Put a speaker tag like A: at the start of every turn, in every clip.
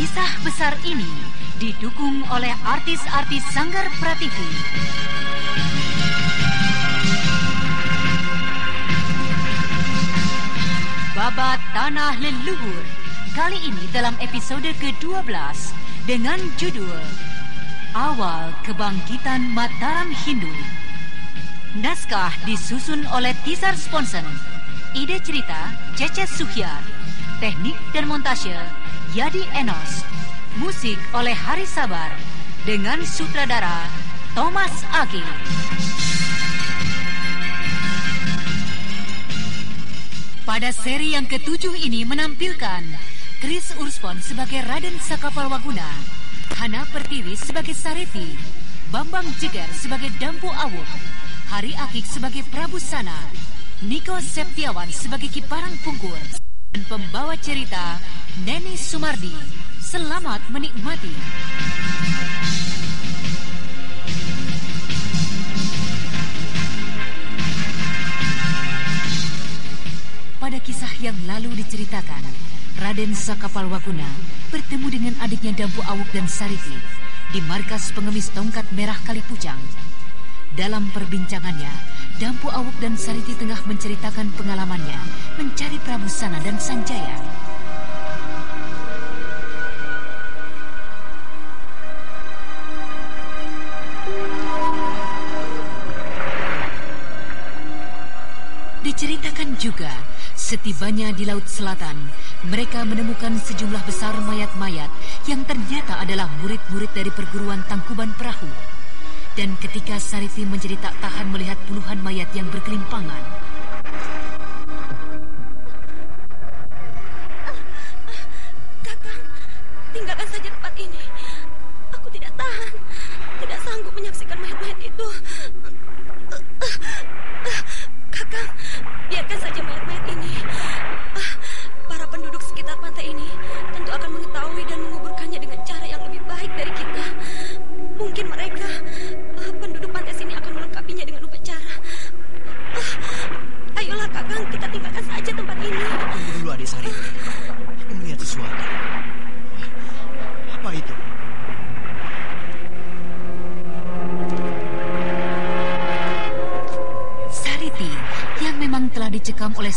A: Kisah besar ini didukung oleh artis-artis Sanggar Prativi. Babat Tanah Leluhur kali ini dalam episode ke-12 dengan judul Awal Kebangkitan Mataram Hindu. Naskah disusun oleh Tisar Sponsen. Ide cerita Cece Suhyar. Teknik dan montase Yadi Enos. Musik oleh Hari Sabar dengan sutradara Thomas Agi. Pada seri yang ketujuh ini menampilkan Chris Urspon sebagai Raden Sakapalwaguna, Hana Pertiwi sebagai Sareti, Bambang Jeger sebagai Dampu Awuk, Hari Akik sebagai Prabu Sana, Niko Septiawan sebagai Kiparang Pungkur, pembawa cerita Neni Sumardi. Selamat menikmati. Pada kisah yang lalu diceritakan, Raden Sakapalwaguna bertemu dengan adiknya Dampu Awuk dan Sariti di markas pengemis tongkat merah Kalipucang. Dalam perbincangannya, Dampu Awuk dan Sariti tengah menceritakan pengalamannya mencari Prabu Sana dan Sanjaya. Diceritakan juga, setibanya di Laut Selatan, mereka menemukan sejumlah besar mayat-mayat yang ternyata adalah murid-murid dari perguruan Tangkuban Perahu. Dan ketika Sariti menjadi tak tahan melihat puluhan mayat yang berkelimpangan,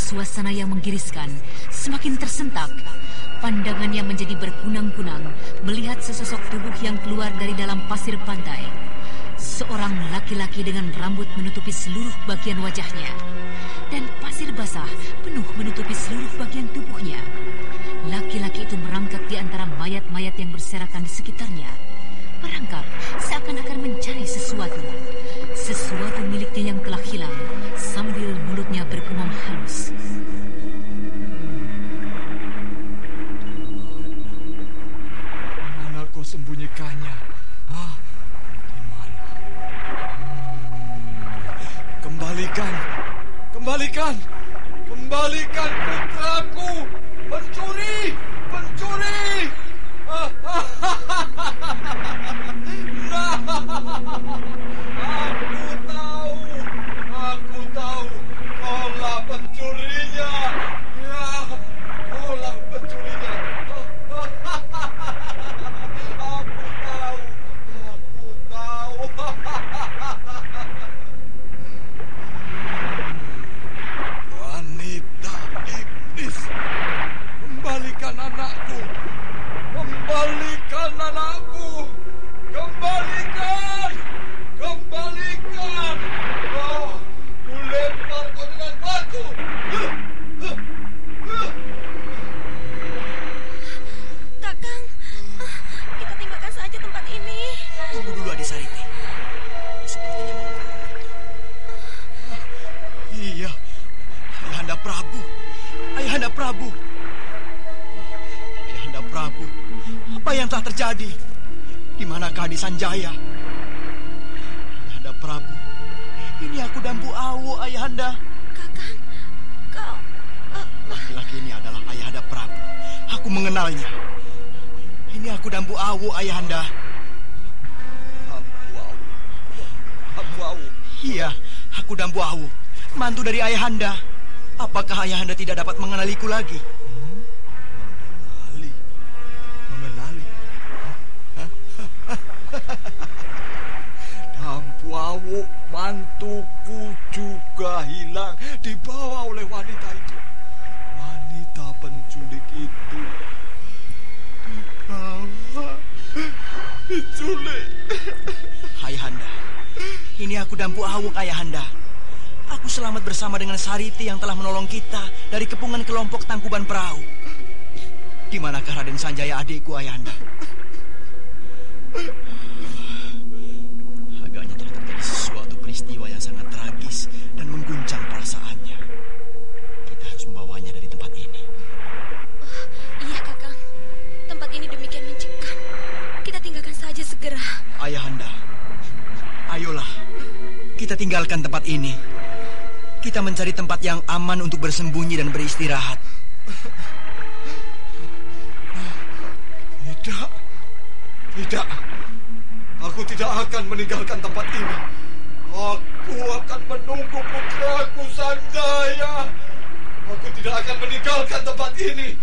A: suasana yang menggiriskan semakin tersentak. Pandangannya menjadi berkunang-kunang melihat sesosok tubuh yang keluar dari dalam pasir pantai. Seorang laki-laki dengan rambut menutupi seluruh bagian wajahnya. Dan pasir basah penuh menutupi seluruh bagian tubuhnya. Laki-laki itu merangkak di antara mayat-mayat yang berserakan di sekitarnya. Merangkak seakan-akan mencari sesuatu. Sesuatu miliknya yang telah hilang bergumam halus.
B: Mana kau sembunyikannya? Ah, di mana? Hmm. Kembalikan, kembalikan, kembalikan putraku, pencuri, pencuri. Ah, Nah, aku
C: Sanjaya? Ayahanda Prabu, ini aku Dampu Awu, Ayahanda.
D: Kakang, kau... ah,
C: Laki-laki ini adalah Ayahanda Prabu. Aku mengenalnya. Ini aku Dampu Awu, Ayahanda.
B: Abu Awu. Abu Awu.
C: Iya, aku Dampu Awu. Mantu dari Ayahanda. Apakah Ayahanda tidak dapat mengenaliku lagi?
B: Lawuk mantuku juga hilang dibawa oleh wanita itu. Wanita penculik itu dibawa diculik.
C: Ayahanda, ini aku Dampu Awuk Ayahanda. Aku selamat bersama dengan Sariti yang telah menolong kita dari kepungan kelompok tangkuban perahu. Di manakah Raden Sanjaya adikku Ayahanda? Kita
D: tinggalkan
C: tempat ini. Kita mencari tempat yang aman untuk bersembunyi dan beristirahat.
B: Tidak. Tidak. Aku tidak akan meninggalkan tempat ini. Aku akan menunggu putraku Sanjaya. Aku tidak akan meninggalkan tempat ini.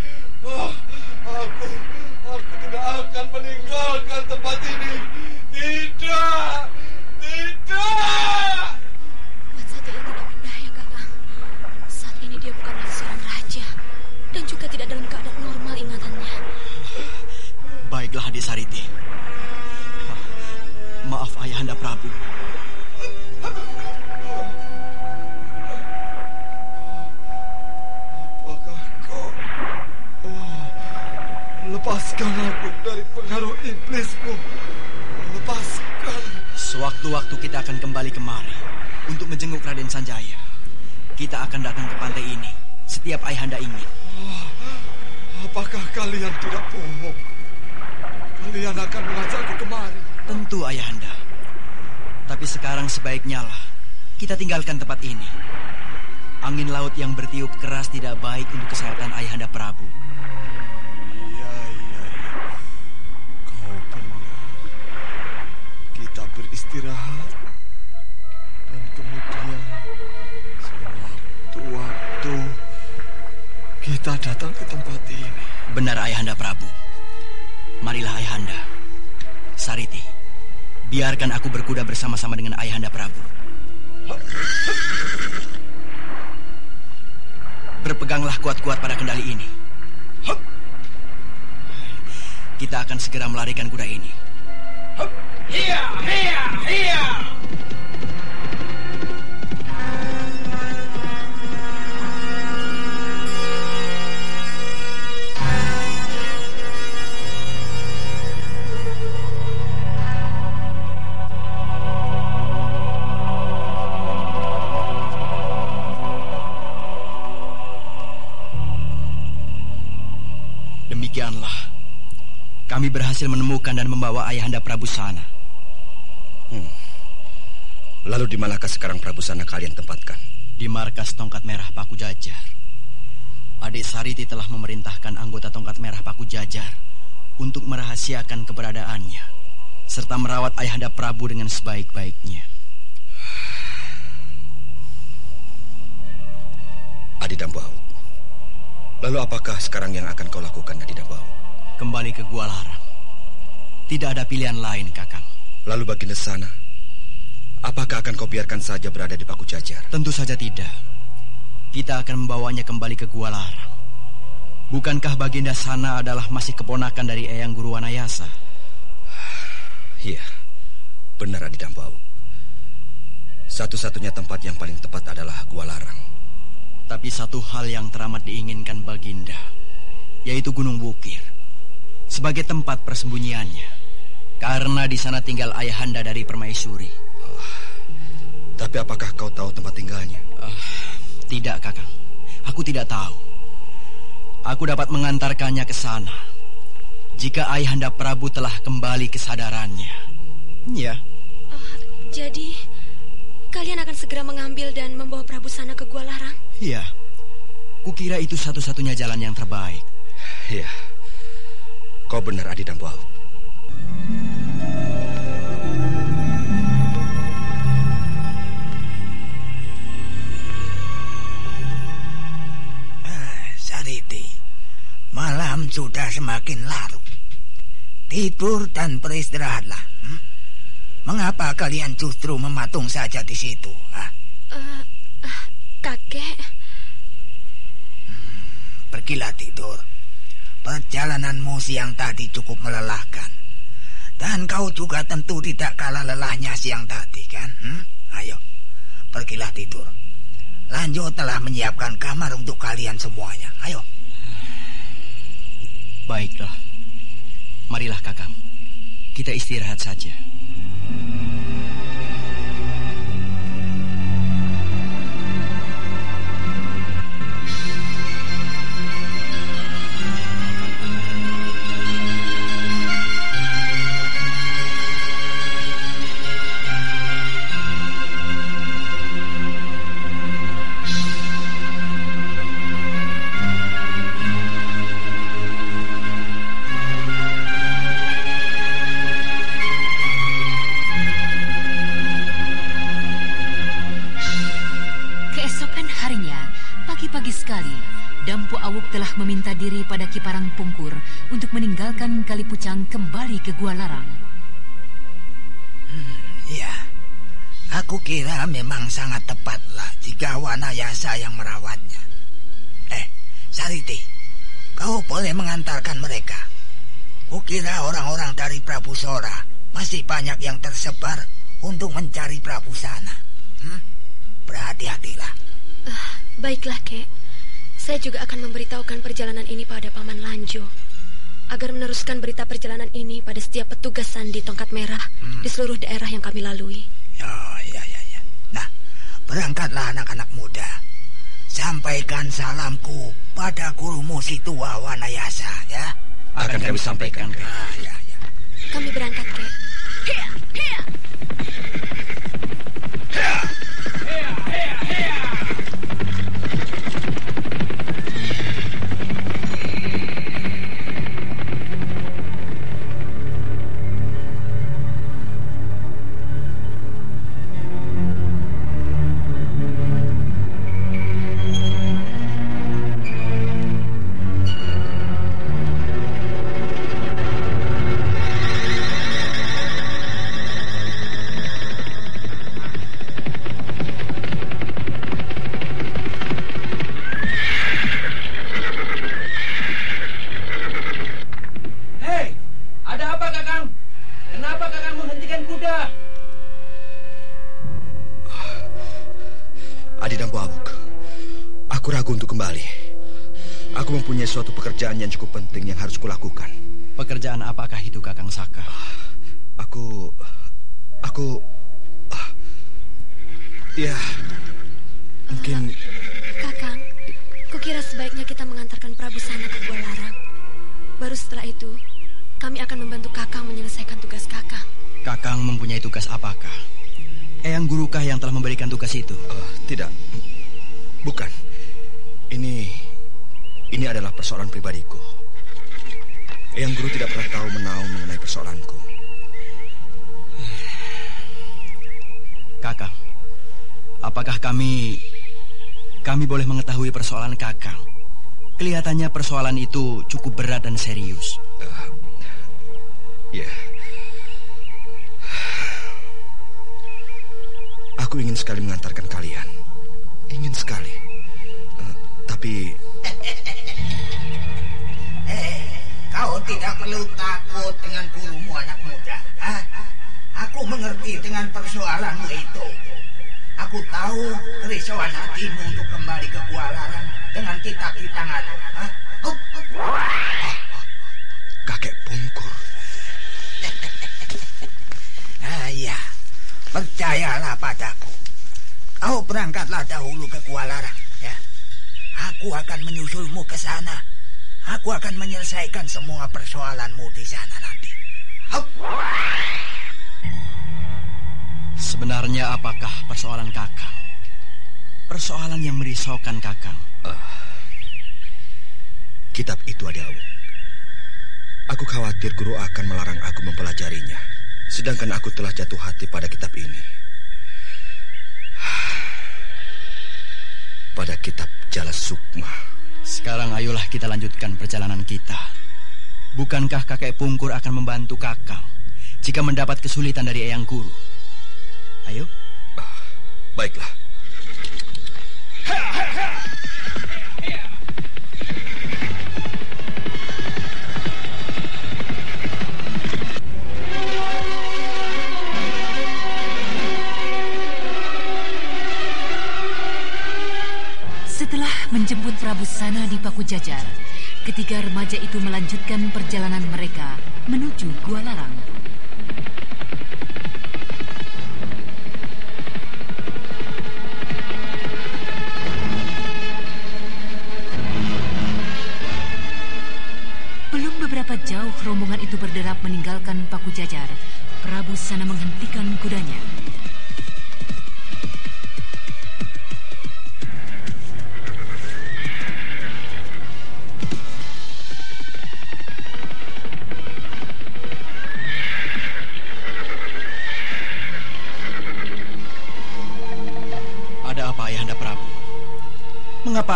C: Kita tinggalkan tempat ini. Angin laut yang bertiup keras tidak baik untuk kesehatan Ayahanda Prabu.
B: Iya, iya, iya. Kau benar. Kita beristirahat. Dan kemudian sewaktu-waktu kita datang ke tempat ini.
C: Benar Ayahanda Prabu. Marilah Ayahanda. Sariti, biarkan aku berkuda bersama-sama dengan Ayahanda Prabu. Berpeganglah kuat-kuat pada kendali ini. Kita akan segera melarikan kuda ini. Demikianlah. Dan membawa Ayahanda Prabu sana.
E: Lalu di manakah sekarang Prabu Sana kalian tempatkan?
C: Di markas Tongkat Merah Paku Jajar. Adik Sariti telah memerintahkan anggota Tongkat Merah Paku Jajar untuk merahasiakan keberadaannya serta merawat Ayahanda Prabu dengan sebaik-baiknya.
E: Adi Dambau. Lalu apakah sekarang yang akan kau lakukan, Adi Dambau?
C: Kembali ke Gua Larang. Tidak ada pilihan lain, Kakang.
E: Lalu Baginda Sana, apakah akan kau biarkan saja berada di Paku Jajar?
C: Tentu saja tidak. Kita akan membawanya kembali ke Gua Larang. Bukankah Baginda Sana adalah masih keponakan dari Eyang Guru Wanayasa?
E: Iya, benar Adi Dambau. Satu-satunya tempat yang paling tepat adalah Gua Larang.
C: Tapi satu hal yang teramat diinginkan Baginda, yaitu Gunung Bukir, sebagai tempat persembunyiannya. Karena di sana tinggal ayahanda dari Permaisuri.
E: Tapi apakah kau tahu tempat tinggalnya?
C: Ah, tidak, Kakang. Aku tidak tahu. Aku dapat mengantarkannya ke sana. Jika ayahanda Prabu telah kembali kesadarannya. Ya,
D: Ah, jadi, kalian akan segera mengambil dan membawa Prabu Sana ke Gua Larang?
C: iya. Kukira itu satu-satunya jalan yang terbaik.
E: Iya. Kau benar Adi Dambau.
F: Ah, sudah semakin larut. Tidur dan beristirahatlah. hmm? Mengapa kalian justru mematung saja di situ? ah?
D: Ah, kakek,
F: Pergilah tidur. Perjalananmu siang tadi cukup melelahkan. Dan kau juga tentu tidak kalah lelahnya siang tadi kan? Hmm? Ayo, pergilah tidur. Lanjo telah menyiapkan kamar untuk kalian semuanya. Ayo.
C: Baiklah. Marilah Kakang. Kita istirahat saja.
A: Telah meminta diri pada Kiparang Pungkur untuk meninggalkan Kalipucang kembali ke Gua Larang.
F: Ya, aku kira memang sangat tepatlah jika Wanayasa yang merawatnya. Eh, Sariti, kau boleh mengantarkan mereka. Kukira orang-orang dari Prabu Sora masih banyak yang tersebar untuk mencari Prabu sana. Hmm? Berhati-hatilah.
D: Ah, baiklah, Kek. Saya juga akan memberitahukan perjalanan ini pada Paman Lanjo. Agar meneruskan berita perjalanan ini pada setiap petugas sandi tongkat merah di seluruh daerah yang kami lalui.
F: Oh, ya, ya, ya. Nah, berangkatlah anak-anak muda. Sampaikan salamku pada gurumu si tua Wanayasa, ya.
E: Akan kami sampaikan.
F: Ah, ya, ya.
D: Kami berangkat, Kek.
E: Yang cukup penting yang harus kulakukan.
C: Pekerjaan apakah itu Kakang Saka?
E: Aku, aku, ah, ya, mungkin
D: Kakang, kukira sebaiknya kita mengantarkan Prabu sana ke Gua Larang. Baru setelah itu, kami akan membantu Kakang menyelesaikan tugas Kakang.
C: Kakang mempunyai tugas apakah? Eyang Gurukah yang telah memberikan tugas itu?
E: eh, tidak, bukan. Ini, ini adalah persoalan pribadiku. Yang guru tidak pernah tahu menahu mengenai persoalanku.
C: Kakang, apakah kami kami boleh mengetahui persoalan Kakang? Kelihatannya persoalan itu cukup berat dan serius.
E: Ya. Aku ingin sekali mengantarkan kalian. Ingin sekali. Eh, tapi
F: kau tidak perlu takut dengan gurumu anak muda. Hah? Aku mengerti dengan persoalanmu itu. Aku tahu kerisauan hatimu untuk kembali ke Gua Larang dengan? Hup, hup.
E: kakek pungkur.
F: Ah, iya. Percayalah padaku. Kau berangkatlah dahulu ke Gua Larang, ya. Aku akan menyusulmu ke sana. Aku akan menyelesaikan semua persoalanmu di sana nanti. Hup.
C: Sebenarnya apakah persoalan Kakang? Persoalan yang merisaukan Kakang.
E: Kitab itu ada. Aku khawatir guru akan melarang aku mempelajarinya. Sedangkan aku telah jatuh hati pada kitab ini. Pada kitab Jala Sukma.
C: Sekarang ayolah kita lanjutkan perjalanan kita. Bukankah kakek Pungkur akan membantu Kakang jika mendapat kesulitan dari Eyang Guru? Ayo.
E: Baiklah.
A: Ketiga remaja itu melanjutkan perjalanan mereka menuju Gua Larang. Belum beberapa jauh rombongan itu berderap meninggalkan Paku Jajar. Prabu Sana menghentikan kudanya.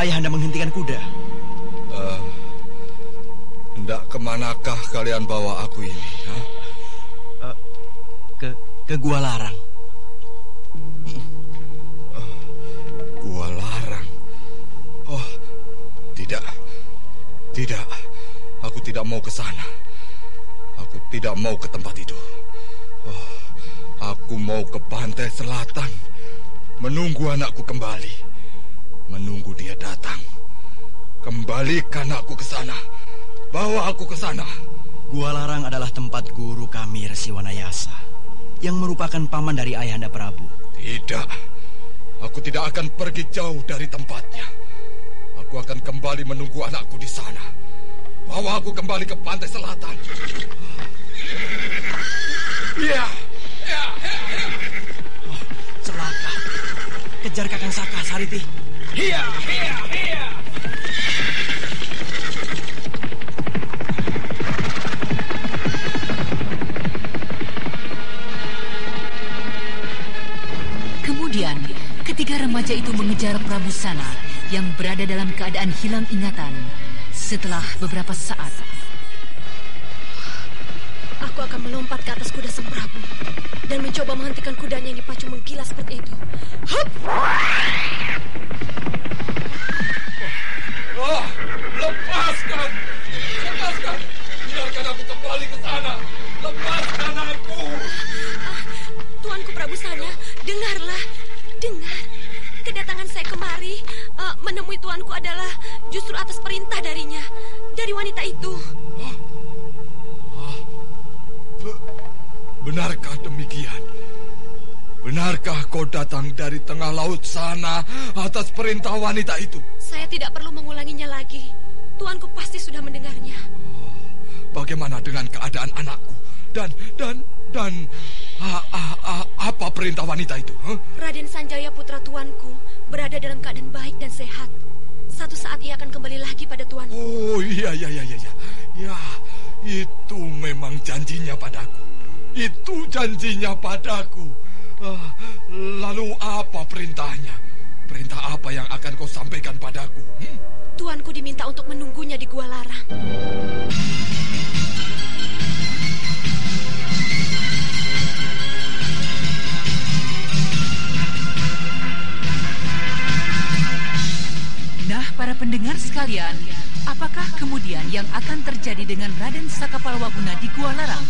C: Ayahanda menghentikan kuda?
B: Hendak ke manakah kalian bawa aku ini? ha?
C: Eh, ke ke Gua Larang.
B: Gua larang. Oh, tidak. Tidak. Aku tidak mau ke sana. Aku tidak mau ke tempat itu. Oh, aku mau ke pantai selatan. Menunggu anakku kembali. Menunggu dia datang. Kembalikan aku ke sana. Bawa aku ke sana.
C: Gua Larang adalah tempat guru kami Resi Wanayasa yang merupakan paman dari Ayahanda Prabu.
B: Tidak. Aku tidak akan pergi jauh dari tempatnya. Aku akan kembali menunggu anakku di sana. Bawa aku kembali ke pantai selatan. Ya, ya,
C: Kejar Kakang Saka, Sariti.
B: Iya, iya, iya.
A: Kemudian, ketiga remaja itu mengejar Prabu Sana yang berada dalam keadaan hilang ingatan. Setelah beberapa saat,
D: Aku akan melompat ke atas kuda sang Prabu dan mencoba menghentikan kudanya yang dipacu menggila seperti itu. Hup!
B: Oh, lepaskan! Lepaskan! Biarkan aku kembali ke sana. Lepaskan aku!
D: Ah, Tuanku Prabu Sana, dengarlah, dengar. Kedatangan saya kemari eh, menemui tuanku adalah justru atas perintah darinya, dari wanita itu.
B: Be- Benarkah demikian? Benarkah kau datang dari tengah laut sana atas perintah wanita itu?
D: Saya tidak perlu mengulanginya lagi. Tuanku pasti sudah mendengarnya.
B: Bagaimana dengan keadaan anakku? Dan dan dan a- a- a- apa perintah wanita itu? huh?
D: Raden Sanjaya putra tuanku berada dalam keadaan baik dan sehat. Satu saat ia akan kembali lagi pada tuanku.
B: Oh iya iya iya iya. iya. Ya, itu memang janjinya padaku. Itu janjinya padaku. Ah, lalu apa perintahnya? Perintah apa yang akan kau sampaikan padaku? hmm?
D: Tuanku diminta untuk menunggunya di Gua Larang.
A: Nah, para pendengar sekalian, apakah kemudian yang akan terjadi dengan Raden Sakapalwaguna di Gua Larang?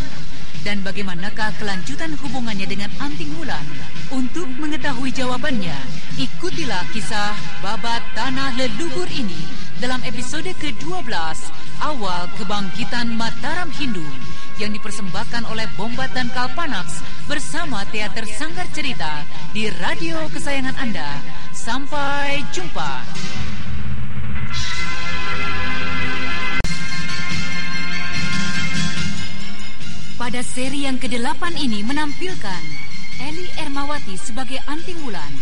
A: Dan bagaimanakah kelanjutan hubungannya dengan Anting Wulan? Untuk mengetahui jawabannya, ikutilah kisah Babat Tanah Leluhur ini dalam episode ke-12 Awal Kebangkitan Mataram Hindu yang dipersembahkan oleh Bombat dan Kalpanax bersama Teater Sanggar Cerita di radio kesayangan Anda. Sampai jumpa. Pada seri yang ke-8 ini menampilkan Eli Ermawati sebagai Anting Wulan,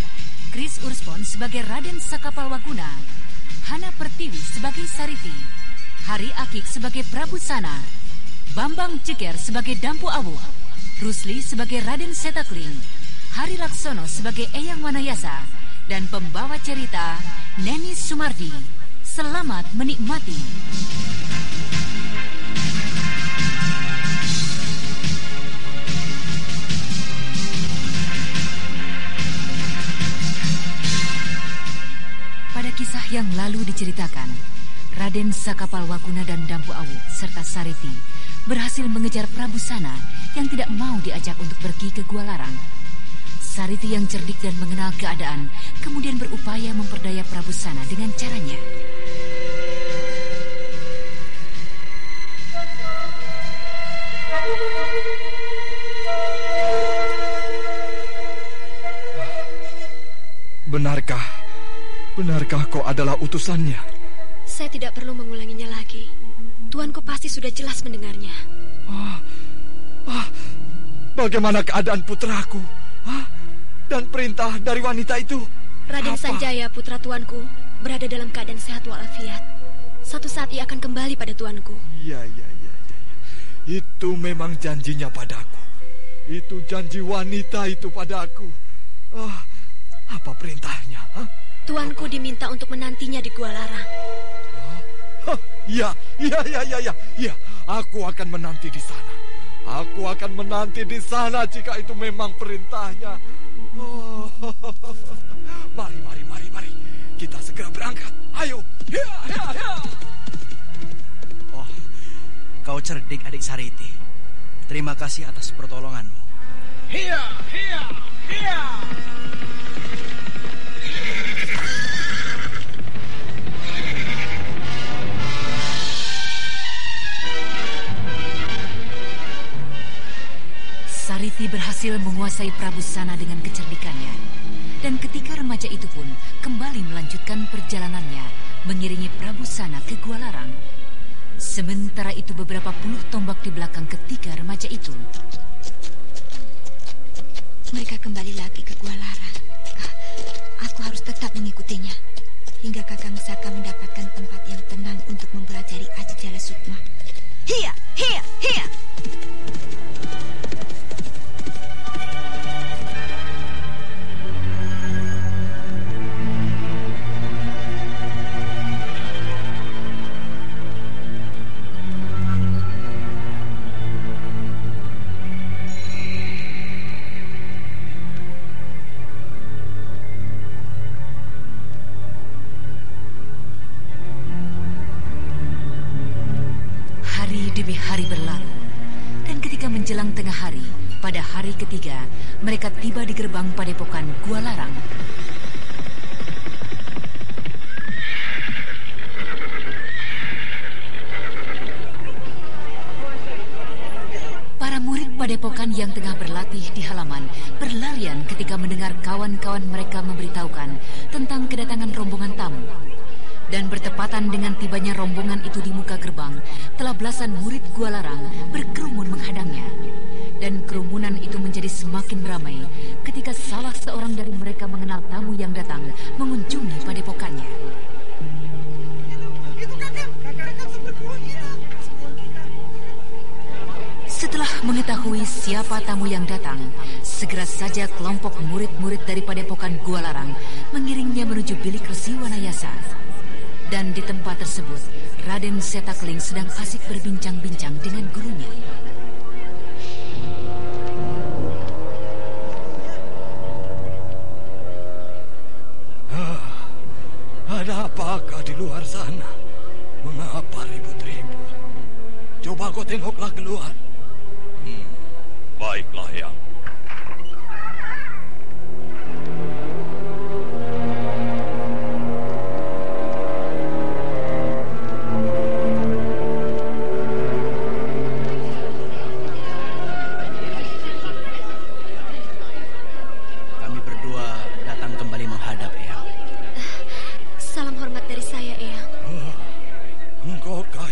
A: Chris Urspon sebagai Raden Sakapalwaguna, Hana Pertiwi sebagai Sariti, Hari Akik sebagai Prabu Sana, Bambang Ceker sebagai Dampu Awu, Rusli sebagai Raden Setakling, Hari Laksono sebagai Eyang Wanayasa, dan pembawa cerita Neni Sumardi. Selamat menikmati. Kisah yang lalu diceritakan, Raden Sakapal Wakuna dan Dampu Awu serta Sariti berhasil mengejar Prabu Sana yang tidak mau diajak untuk pergi ke Gua Larang. Sariti yang cerdik dan mengenal keadaan kemudian berupaya memperdaya Prabu Sana dengan caranya.
B: Benarkah kau adalah utusannya?
D: Saya tidak perlu mengulanginya lagi. Tuanku pasti sudah jelas mendengarnya.
B: Ah, ah, bagaimana keadaan putraku? Ah, dan perintah dari wanita itu?
D: Raden
B: Apa?
D: Sanjaya, putra tuanku, berada dalam keadaan sehat walafiat. Suatu saat ia akan kembali pada tuanku.
B: Iya, iya, iya, iya. iya. Itu memang janjinya padaku. Itu janji wanita itu padaku. Ah, apa perintahnya? Hah?
D: Tuanku diminta untuk menantinya di Gua Larang.
B: Hah, Iya, iya, iya, iya, iya. Iya, aku akan menanti di sana. Aku akan menanti di sana jika itu memang perintahnya. Oh, mari, mari, mari, mari. Kita segera berangkat. Ayo. Hiya, hiya, hiya.
C: Oh, kau cerdik adik Sariti. Terima kasih atas pertolonganmu.
G: Hiya, hiya, hiya.
A: Sariti berhasil menguasai Prabu Sana dengan kecerdikannya. Dan ketika remaja itu pun kembali melanjutkan perjalanannya mengiringi Prabu Sana ke Gua Larang. Sementara itu beberapa puluh tombak di belakang ketiga remaja itu.
H: Mereka kembali lagi ke Gua Larang. Aku harus tetap mengikutinya hingga Kakang Saka mendapatkan tempat yang tenang untuk mempelajari Aji Jala Sukma. Hiya, hiya,
A: dengan tibanya rombongan itu di muka gerbang, telah belasan murid Gua Larang berkerumun menghadangnya. Dan kerumunan itu menjadi semakin ramai ketika salah seorang dari mereka mengenal tamu yang datang mengunjungi padepokannya. Setelah mengetahui siapa tamu yang datang, segera saja kelompok murid-murid dari padepokan Gua Larang mengiringnya menuju bilik Resi Wanayasa. Dan di tempat tersebut, Raden Setakling sedang asik berbincang-bincang dengan gurunya.
B: Ah, ada apakah di luar sana? Mengapa ribut-ribut? Coba kau tengoklah keluar. Hmm, baiklah, Yang.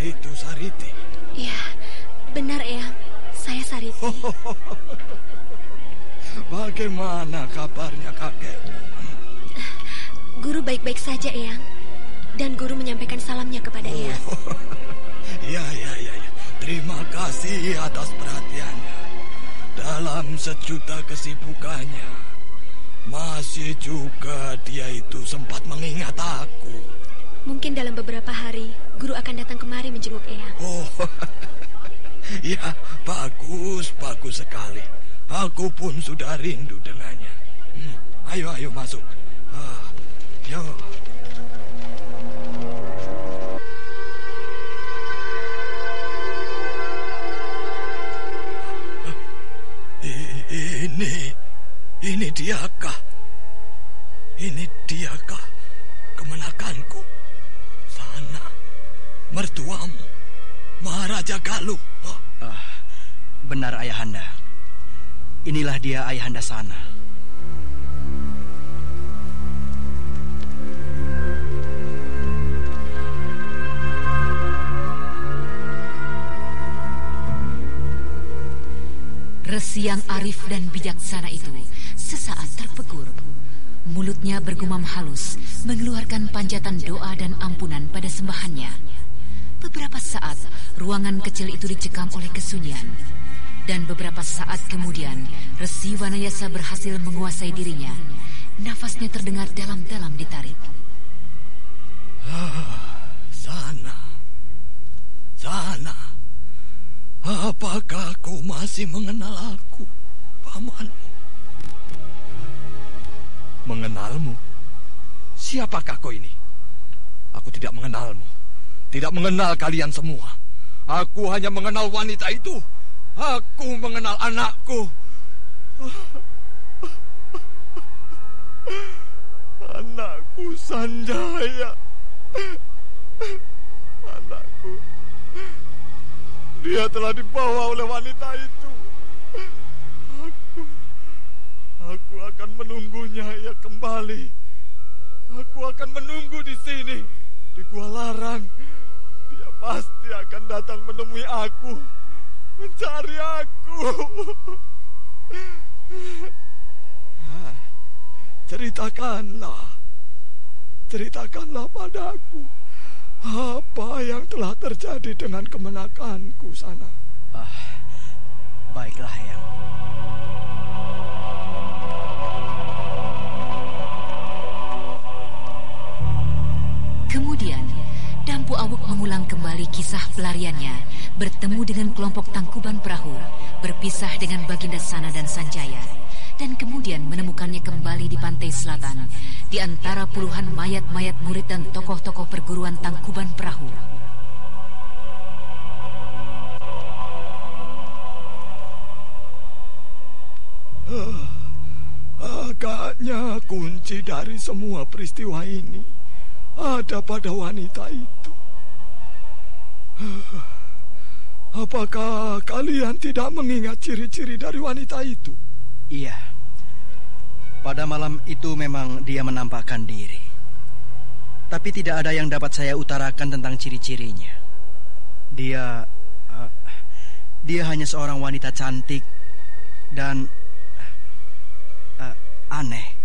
B: Itu Sariti?
D: Iya, benar, Eyang. Saya Sariti.
B: Bagaimana kabarnya kakekmu?
D: Guru baik-baik saja, Eyang. Dan guru menyampaikan salamnya kepada Eyang.
B: Ya, ya, ya, ya. Terima kasih atas perhatiannya. Dalam sejuta kesibukannya, masih juga dia itu sempat mengingat aku.
D: Mungkin dalam beberapa hari, guru akan datang kemari menjenguk Eyang.
B: Oh, ya, bagus, bagus sekali. Aku pun sudah rindu dengannya. Hmm, ayo, ayo masuk. Ah, yo. I- Ini, ini diakah? Ini diakah kemenakanku? Mana mertuamu, Maharaja Galuh?
C: Uh, benar, Ayahanda. Inilah dia Ayahanda sana.
A: Resi yang arif dan bijaksana itu sesaat terpegur Mulutnya bergumam halus, mengeluarkan panjatan doa dan ampunan pada sembahannya. Beberapa saat, ruangan kecil itu dicekam oleh kesunyian. Dan beberapa saat kemudian, Resi Wanayasa berhasil menguasai dirinya. Nafasnya terdengar dalam-dalam ditarik.
B: Ah, sana. Sana. Apakah kau masih mengenal aku, pamanmu? Mengenalmu? Siapakah kau ini? Aku tidak mengenalmu. Tidak mengenal kalian semua. Aku hanya mengenal wanita itu. Aku mengenal anakku. Anakku Sanjaya. Anakku. Dia telah dibawa oleh wanita itu. Aku akan menunggunya ia kembali. Aku akan menunggu di sini di Gua Larang. Dia pasti akan datang menemui aku, mencari aku. Ah, ceritakanlah, ceritakanlah padaku apa yang telah terjadi dengan kemenakanku sana.
C: Ah, baiklah, Yang.
A: Dampu Awuk mengulang kembali kisah pelariannya, bertemu dengan kelompok tangkuban perahu, berpisah dengan Baginda Sana dan Sanjaya, dan kemudian menemukannya kembali di pantai selatan, di antara puluhan mayat-mayat murid dan tokoh-tokoh perguruan tangkuban perahu.
B: Ah, agaknya kunci dari semua peristiwa ini ada pada wanita itu. Apakah kalian tidak mengingat ciri-ciri dari wanita itu?
C: Iya. Pada malam itu memang dia menampakkan diri. Tapi tidak ada yang dapat saya utarakan tentang ciri-cirinya. Dia uh, dia hanya seorang wanita cantik dan uh, aneh.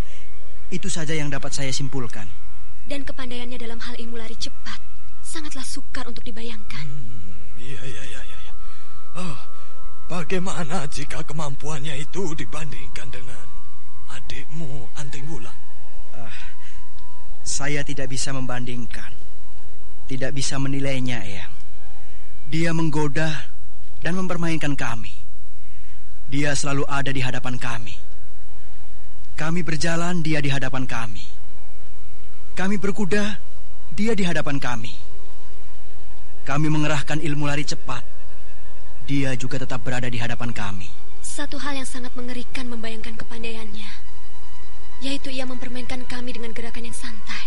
C: Itu saja yang dapat saya simpulkan.
D: Dan kepandaiannya dalam hal ilmu lari cepat sangatlah sukar untuk dibayangkan.
B: Hmm, iya, iya, iya, iya. Oh, bagaimana jika kemampuannya itu dibandingkan dengan adikmu Anting Wulan?
C: Uh, saya tidak bisa membandingkan. Tidak bisa menilainya, Eyang. Dia menggoda dan mempermainkan kami. Dia selalu ada di hadapan kami. Kami berjalan, dia di hadapan kami. Kami berkuda, dia di hadapan kami. Kami mengerahkan ilmu lari cepat. Dia juga tetap berada di hadapan kami.
D: Satu hal yang sangat mengerikan membayangkan kepandaiannya, yaitu ia mempermainkan kami dengan gerakan yang santai.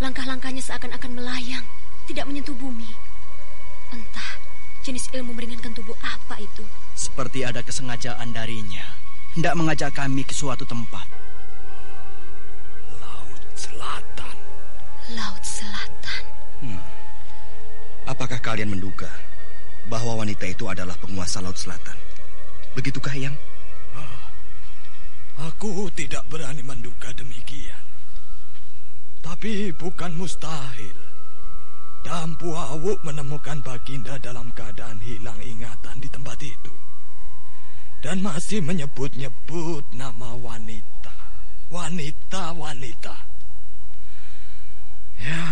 D: Langkah-langkahnya seakan-akan melayang, tidak menyentuh bumi. Entah jenis ilmu meringankan tubuh apa itu.
C: Seperti ada kesengajaan darinya, hendak mengajak kami ke suatu tempat.
E: Apakah kalian menduga bahwa wanita itu adalah penguasa Laut Selatan? Begitukah, Yang?
B: Ah, aku tidak berani menduga demikian. Tapi bukan mustahil. Dampu Awuk menemukan Baginda dalam keadaan hilang ingatan di tempat itu. Dan masih menyebut-nyebut nama wanita. Wanita-wanita. Ya,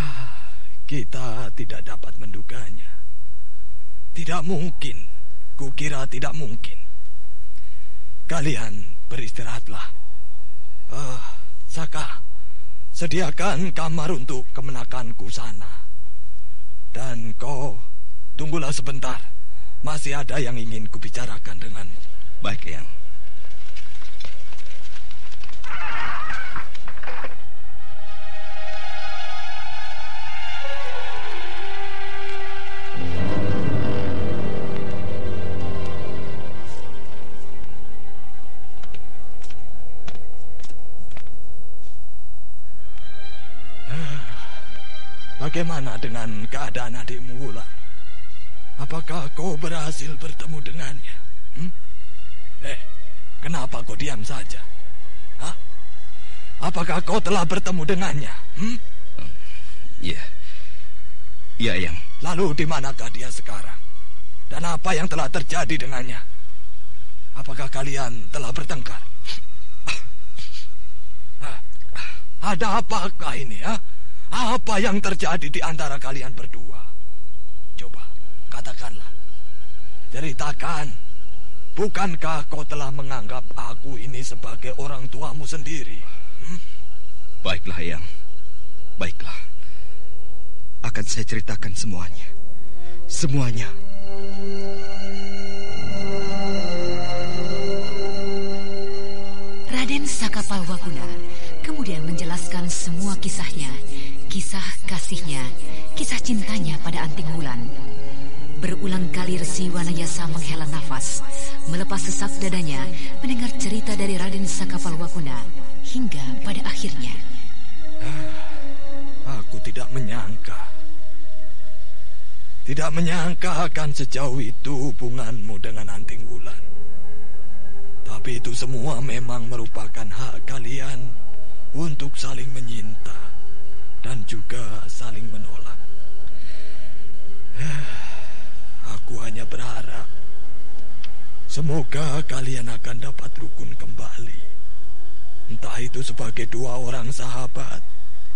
B: kita tidak dapat menduganya. Tidak mungkin. Kukira tidak mungkin. Kalian beristirahatlah. Ah, Saka, sediakan kamar untuk kemenakanku sana. Dan kau tunggulah sebentar. Masih ada yang ingin kubicarakan denganmu.
E: Baik, Yang.
B: Bagaimana dengan keadaan adikmu Wulan? Apakah kau berhasil bertemu dengannya? Hmm? Eh, kenapa kau diam saja? Hah? Apakah kau telah bertemu dengannya? Hmm?
E: Iya. Iya, Yang.
B: Lalu di manakah dia sekarang? Dan apa yang telah terjadi dengannya? Apakah kalian telah bertengkar? Hah? Ada apakah ini, ya? Apa yang terjadi di antara kalian berdua? Coba, katakanlah. Ceritakan. Bukankah kau telah menganggap aku ini sebagai orang tuamu sendiri? Hmm?
E: Baiklah, Yang. Baiklah. Akan saya ceritakan semuanya. Semuanya.
A: Raden Sakapalwakuna kemudian menjelaskan semua kisahnya, kisah kasihnya, kisah cintanya pada Anting Wulan. Berulang kali Resi Wanayasa menghela nafas, melepas sesak dadanya mendengar cerita dari Raden Sakapalwakuna hingga pada akhirnya.
B: Ah, aku tidak menyangka. Tidak menyangka akan sejauh itu hubunganmu dengan Anting Wulan. Tapi itu semua memang merupakan hak kalian untuk saling menyinta dan juga saling menolak. Aku hanya berharap semoga kalian akan dapat rukun kembali. Entah itu sebagai dua orang sahabat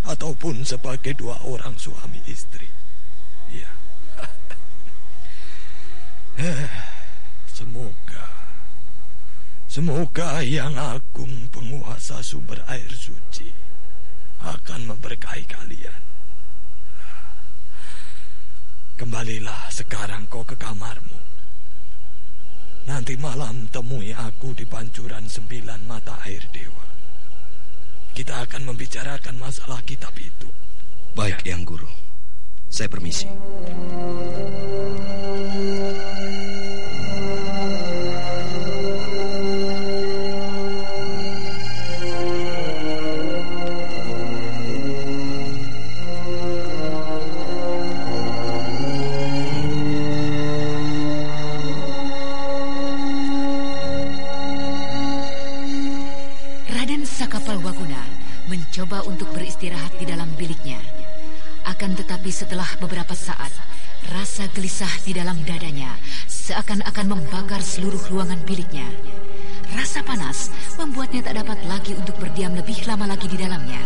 B: ataupun sebagai dua orang suami istri. Ya. Semoga Semoga yang agung penguasa sumber air suci akan memberkahi kalian. Kembalilah sekarang kau ke kamarmu. Nanti malam temui aku di pancuran sembilan mata air dewa. Kita akan membicarakan masalah kitab itu.
E: Baik, Yang Guru. Saya permisi.
A: Gelisah di dalam dadanya seakan-akan membakar seluruh ruangan biliknya. Rasa panas membuatnya tak dapat lagi untuk berdiam lebih lama lagi di dalamnya.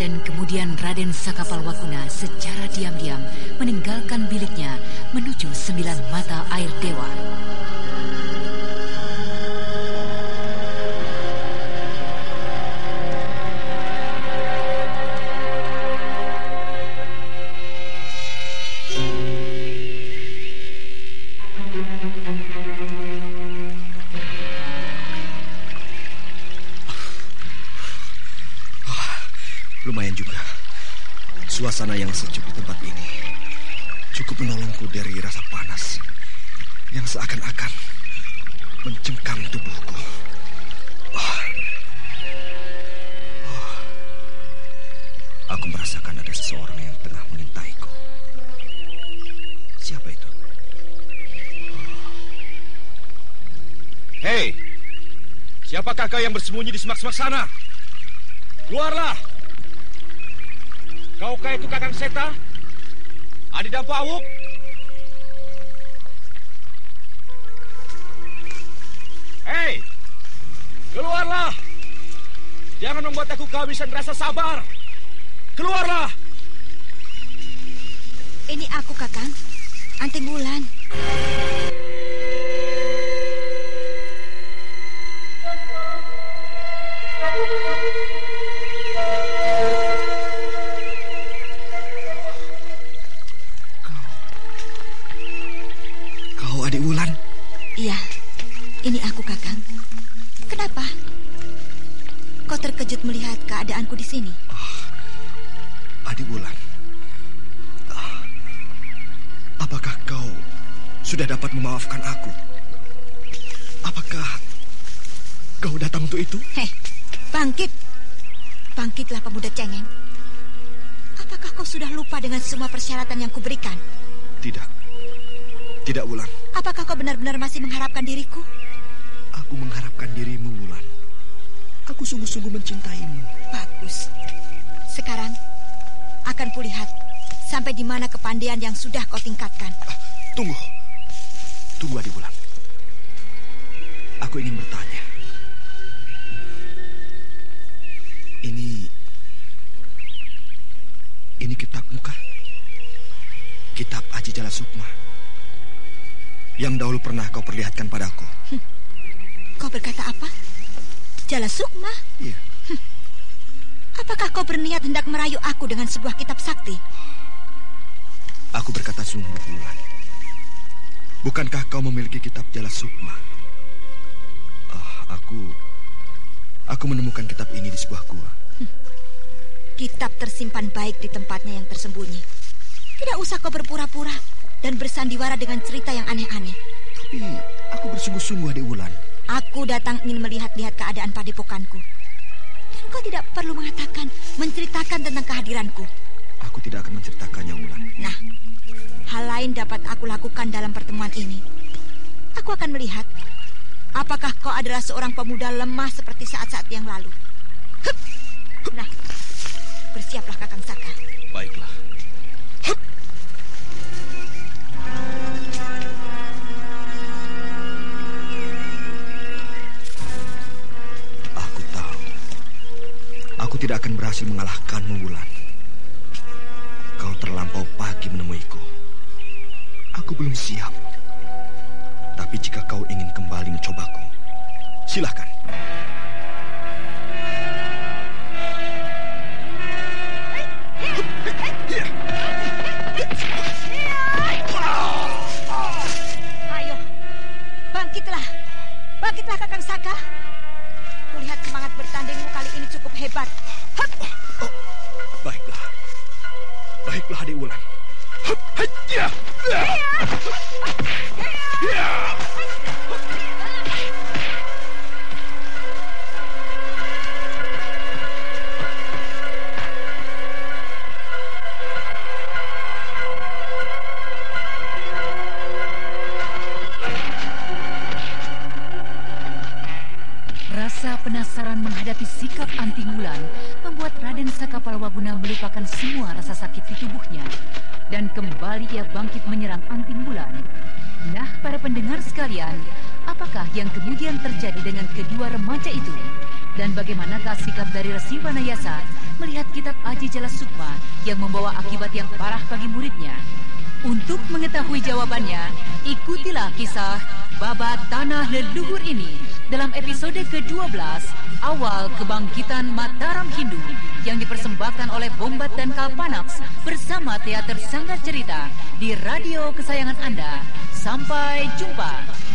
A: Dan kemudian Raden Sakapalwakuna secara diam-diam meninggalkan biliknya menuju sembilan mata air dewa.
E: Menolongku dari rasa panas yang seakan-akan mencengkam tubuhku. Oh. Oh. Aku merasakan ada seseorang yang tengah mengintaiku. Siapa itu?
I: Hei, siapakah kau yang bersembunyi di semak-semak sana? Keluarlah! Kaukah itu Kakang Seta? Adi Dampu Awuk? Keluarlah! Jangan membuat aku kehabisan rasa sabar. Keluarlah!
H: Ini aku, Kakang. Anting Bulan.
E: Kau sudah dapat memaafkan aku? Apakah kau datang untuk itu?
H: Heh, bangkit. Bangkitlah pemuda cengeng. Apakah kau sudah lupa dengan semua persyaratan yang kuberikan?
E: Tidak. Tidak, Wulan.
H: Apakah kau benar-benar masih mengharapkan diriku?
E: Aku mengharapkan dirimu, Wulan. Aku sungguh-sungguh mencintaimu.
H: Bagus. Sekarang akan kulihat sampai di mana kepandaian yang sudah kau tingkatkan.
E: Tunggu. Tunggu, Adi Wulan. Aku ingin bertanya. Ini... Ini kitabmu kah? Kitab Aji Jala Sukma. Yang dahulu pernah kau perlihatkan padaku.
H: Hm. Kau berkata apa? Jala Sukma?
E: Iya.
H: Hm. Apakah kau berniat hendak merayu aku dengan sebuah kitab sakti?
E: Aku berkata sungguh, Wulan. Bukankah kau memiliki kitab Jala Sukma? Ah, aku... Aku menemukan kitab ini di sebuah gua. Hm.
H: Kitab tersimpan baik di tempatnya yang tersembunyi. Tidak usah kau berpura-pura dan bersandiwara dengan cerita yang aneh-aneh.
E: Tapi aku bersungguh-sungguh, Adik Wulan.
H: Aku datang ingin melihat-lihat keadaan padepokanku. Dan kau tidak perlu mengatakan, menceritakan tentang kehadiranku.
E: Aku tidak akan menceritakannya, Wulan.
H: Nah, hal lain dapat aku lakukan dalam pertemuan ini. Aku akan melihat apakah kau adalah seorang pemuda lemah seperti saat-saat yang lalu. Hup. Nah, bersiaplah Kakang Saka.
I: Baiklah.
E: Aku tahu. Aku tidak akan berhasil mengalahkanmu, Wulan. Kau terlampau pagi menemuiku. Aku belum siap. Tapi jika kau ingin kembali mencobaku, silahkan.
H: Ayo, bangkitlah. Bangkitlah Kakang Saka. Kulihat semangat bertandingmu kali ini cukup hebat. Hup.
E: Oh, baiklah. Baiklah, Adik
A: yang kemudian terjadi dengan kedua remaja itu? Dan bagaimanakah sikap dari Resi Wanayasa melihat kitab Aji Jala Sukma yang membawa akibat yang parah bagi muridnya? Untuk mengetahui jawabannya, ikutilah kisah Babat Tanah Leluhur ini dalam episode ke-12 Awal Kebangkitan Mataram Hindu yang dipersembahkan oleh Bombat dan Kalpanax bersama Teater Sanggar Cerita di radio kesayangan Anda. Sampai jumpa.